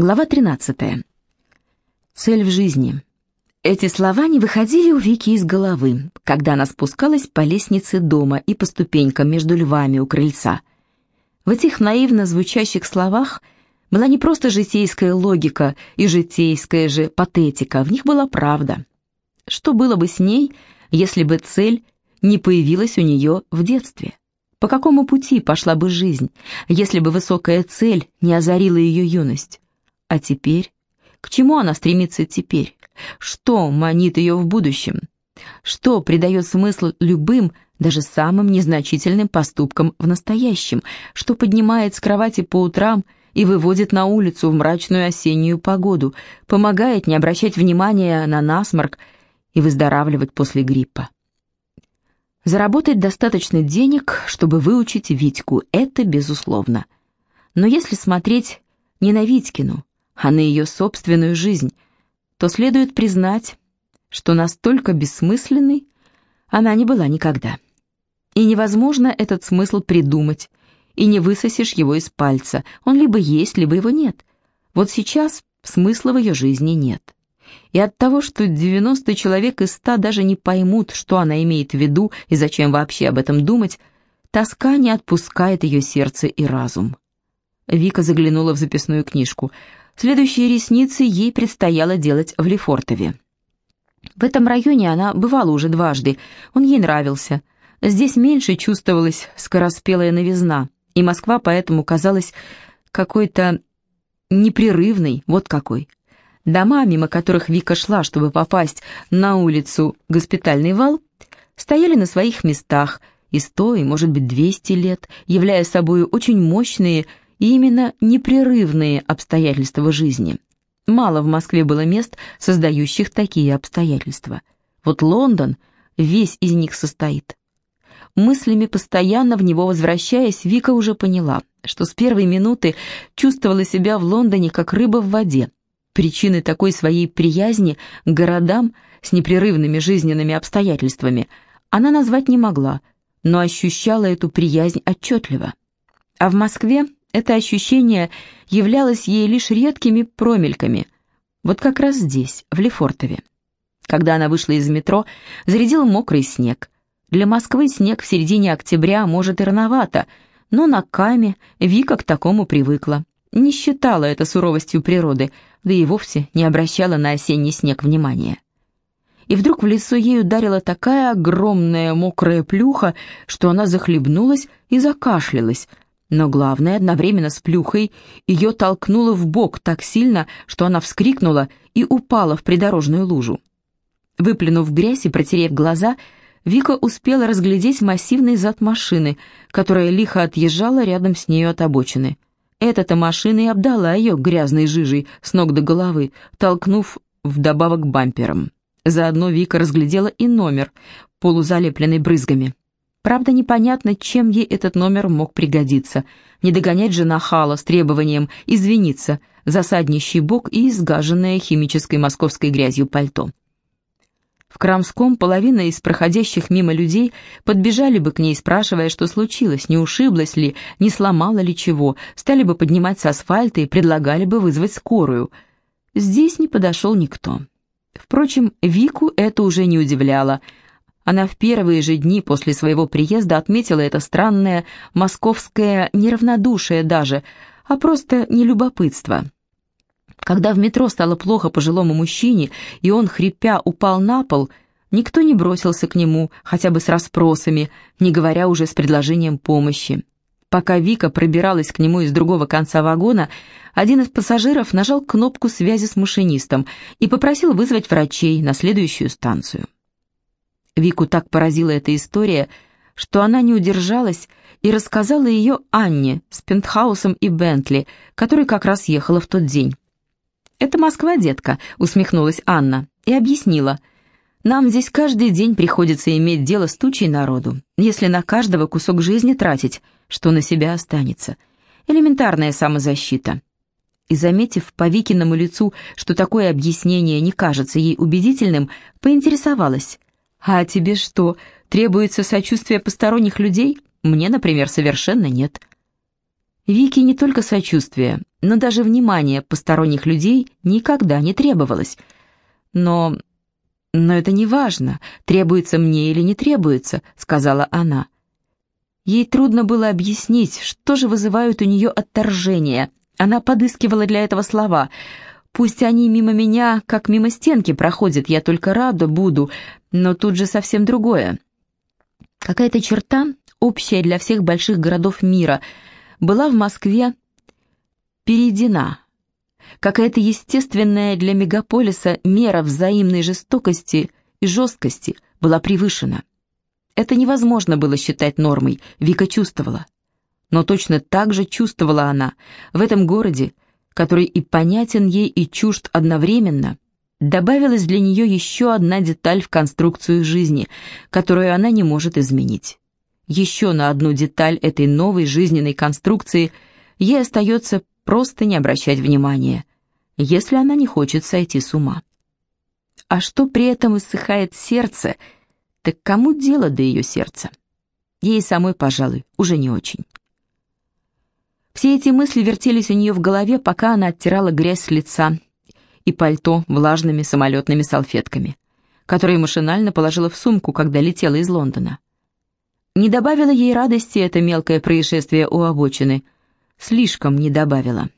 Глава 13. Цель в жизни. Эти слова не выходили у Вики из головы, когда она спускалась по лестнице дома и по ступенькам между львами у крыльца. В этих наивно звучащих словах была не просто житейская логика и житейская же патетика, в них была правда. Что было бы с ней, если бы цель не появилась у нее в детстве? По какому пути пошла бы жизнь, если бы высокая цель не озарила ее юность? А теперь? К чему она стремится теперь? Что манит ее в будущем? Что придает смысл любым, даже самым незначительным поступкам в настоящем? Что поднимает с кровати по утрам и выводит на улицу в мрачную осеннюю погоду, помогает не обращать внимания на насморк и выздоравливать после гриппа? Заработать достаточно денег, чтобы выучить Витьку, это безусловно. Но если смотреть не на Витькину, а на ее собственную жизнь, то следует признать, что настолько бессмысленной она не была никогда. И невозможно этот смысл придумать, и не высосешь его из пальца, он либо есть, либо его нет. Вот сейчас смысла в ее жизни нет. И от того, что 90 человек из 100 даже не поймут, что она имеет в виду и зачем вообще об этом думать, тоска не отпускает ее сердце и разум. Вика заглянула в записную книжку. Следующие ресницы ей предстояло делать в Лефортове. В этом районе она бывала уже дважды, он ей нравился. Здесь меньше чувствовалась скороспелая новизна, и Москва поэтому казалась какой-то непрерывной, вот какой. Дома, мимо которых Вика шла, чтобы попасть на улицу Госпитальный вал, стояли на своих местах и сто, и, может быть, двести лет, являя собой очень мощные и именно непрерывные обстоятельства жизни. Мало в Москве было мест, создающих такие обстоятельства. Вот Лондон весь из них состоит. Мыслями постоянно в него возвращаясь, Вика уже поняла, что с первой минуты чувствовала себя в Лондоне как рыба в воде. Причины такой своей приязни к городам с непрерывными жизненными обстоятельствами она назвать не могла, но ощущала эту приязнь отчетливо. А в Москве это ощущение являлось ей лишь редкими промельками, вот как раз здесь, в Лефортове. Когда она вышла из метро, зарядил мокрый снег. Для Москвы снег в середине октября может и рановато, но на Каме Вика к такому привыкла. Не считала это суровостью природы, да и вовсе не обращала на осенний снег внимания. И вдруг в лицо ей ударила такая огромная мокрая плюха, что она захлебнулась и закашлялась, но главное, одновременно с плюхой ее толкнуло в бок так сильно, что она вскрикнула и упала в придорожную лужу. Выплюнув грязь и протерев глаза, Вика успела разглядеть массивный зад машины, которая лихо отъезжала рядом с нею от обочины. Эта-то машина и обдала ее грязной жижей с ног до головы, толкнув вдобавок бампером. Заодно Вика разглядела и номер, полузалепленный брызгами. Правда, непонятно, чем ей этот номер мог пригодиться. Не догонять же нахала с требованием извиниться за саднищий бок и изгаженное химической московской грязью пальто. В Крамском половина из проходящих мимо людей подбежали бы к ней, спрашивая, что случилось, не ушиблась ли, не сломала ли чего, стали бы поднимать с асфальта и предлагали бы вызвать скорую. Здесь не подошел никто. Впрочем, Вику это уже не удивляло – она в первые же дни после своего приезда отметила это странное московское неравнодушие даже, а просто нелюбопытство. Когда в метро стало плохо пожилому мужчине, и он, хрипя, упал на пол, никто не бросился к нему, хотя бы с расспросами, не говоря уже с предложением помощи. Пока Вика пробиралась к нему из другого конца вагона, один из пассажиров нажал кнопку связи с машинистом и попросил вызвать врачей на следующую станцию. Вику так поразила эта история, что она не удержалась и рассказала ее Анне с пентхаусом и Бентли, который как раз ехала в тот день. «Это Москва, детка», — усмехнулась Анна и объяснила. «Нам здесь каждый день приходится иметь дело с тучей народу. Если на каждого кусок жизни тратить, что на себя останется? Элементарная самозащита». И, заметив по Викиному лицу, что такое объяснение не кажется ей убедительным, поинтересовалась. А тебе что, требуется сочувствие посторонних людей? Мне, например, совершенно нет. Вике не только сочувствие, но даже внимание посторонних людей никогда не требовалось. Но... но это не важно, требуется мне или не требуется, сказала она. Ей трудно было объяснить, что же вызывает у нее отторжение. Она подыскивала для этого слова. «Пусть они мимо меня, как мимо стенки проходят, я только рада буду, но тут же совсем другое». Какая-то черта, общая для всех больших городов мира, была в Москве перейдена. Какая-то естественная для мегаполиса мера взаимной жестокости и жесткости была превышена. Это невозможно было считать нормой, Вика чувствовала. Но точно так же чувствовала она в этом городе, который и понятен ей, и чужд одновременно, добавилась для нее еще одна деталь в конструкцию жизни, которую она не может изменить. Еще на одну деталь этой новой жизненной конструкции ей остается просто не обращать внимания, если она не хочет сойти с ума. А что при этом иссыхает сердце – так кому дело до ее сердца? Ей самой, пожалуй, уже не очень. Все эти мысли вертелись у нее в голове, пока она оттирала грязь с лица и пальто влажными самолетными салфетками, которые машинально положила в сумку, когда летела из Лондона. Не добавило ей радости это мелкое происшествие у обочины. Слишком не добавило.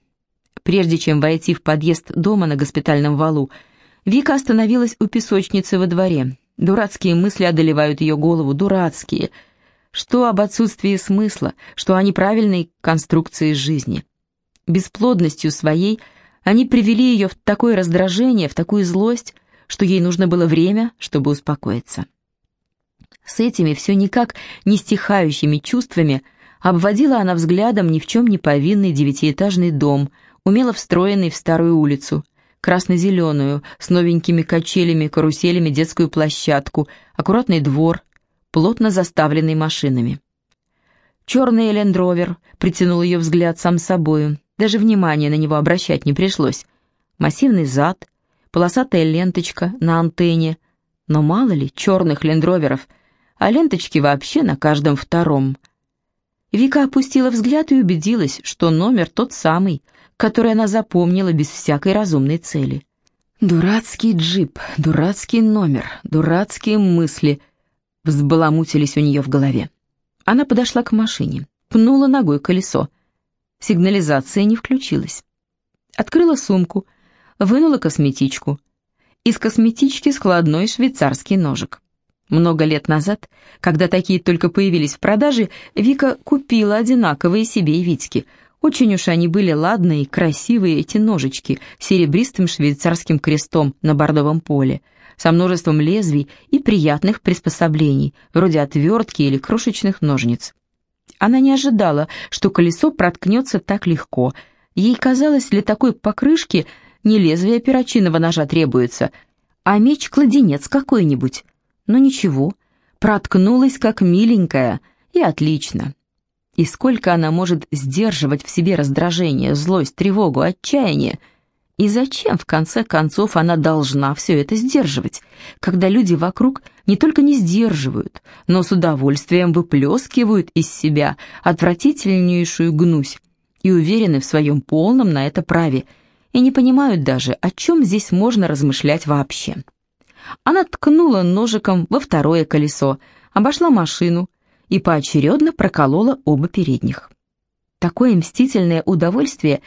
Прежде чем войти в подъезд дома на госпитальном валу, Вика остановилась у песочницы во дворе, Дурацкие мысли одолевают ее голову, дурацкие. Что об отсутствии смысла, что о неправильной конструкции жизни. Бесплодностью своей они привели ее в такое раздражение, в такую злость, что ей нужно было время, чтобы успокоиться. С этими все никак не стихающими чувствами обводила она взглядом ни в чем не повинный девятиэтажный дом, умело встроенный в старую улицу, красно-зеленую, с новенькими качелями, каруселями детскую площадку, аккуратный двор, плотно заставленный машинами. Черный лендровер притянул ее взгляд сам собою, даже внимания на него обращать не пришлось. Массивный зад, полосатая ленточка на антенне, но мало ли черных лендроверов, а ленточки вообще на каждом втором. Вика опустила взгляд и убедилась, что номер тот самый — который она запомнила без всякой разумной цели. Дурацкий джип, дурацкий номер, дурацкие мысли взбаламутились у нее в голове. Она подошла к машине, пнула ногой колесо. Сигнализация не включилась. Открыла сумку, вынула косметичку. Из косметички складной швейцарский ножик. Много лет назад, когда такие только появились в продаже, Вика купила одинаковые себе и Витьке, очень уж они были ладные, красивые эти ножички с серебристым швейцарским крестом на бордовом поле, со множеством лезвий и приятных приспособлений, вроде отвертки или крошечных ножниц. Она не ожидала, что колесо проткнется так легко. Ей казалось, для такой покрышки не лезвие перочинного ножа требуется, а меч-кладенец какой-нибудь. Но ничего, проткнулась как миленькая, и отлично. И сколько она может сдерживать в себе раздражение, злость, тревогу, отчаяние? И зачем, в конце концов, она должна все это сдерживать, когда люди вокруг не только не сдерживают, но с удовольствием выплескивают из себя отвратительнейшую гнусь и уверены в своем полном на это праве, и не понимают даже, о чем здесь можно размышлять вообще. Она ткнула ножиком во второе колесо, обошла машину, и поочередно проколола оба передних. Такое мстительное удовольствие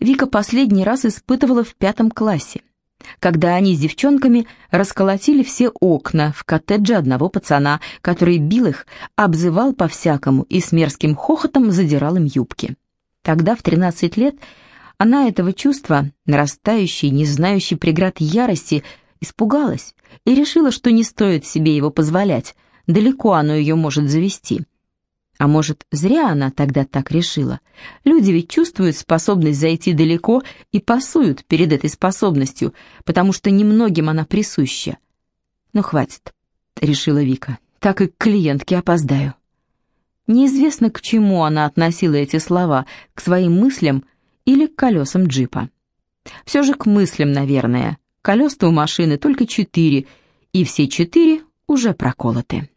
Вика последний раз испытывала в пятом классе, когда они с девчонками расколотили все окна в коттедже одного пацана, который бил их, обзывал по-всякому и с мерзким хохотом задирал им юбки. Тогда, в 13 лет, она этого чувства, нарастающей, не знающей преград ярости, испугалась и решила, что не стоит себе его позволять, далеко оно ее может завести. А может, зря она тогда так решила. Люди ведь чувствуют способность зайти далеко и пасуют перед этой способностью, потому что немногим она присуща. «Ну, хватит», — решила Вика, — «так и к клиентке опоздаю». Неизвестно, к чему она относила эти слова, к своим мыслям или к колесам джипа. Все же к мыслям, наверное. Колес-то у машины только четыре, и все четыре уже проколоты.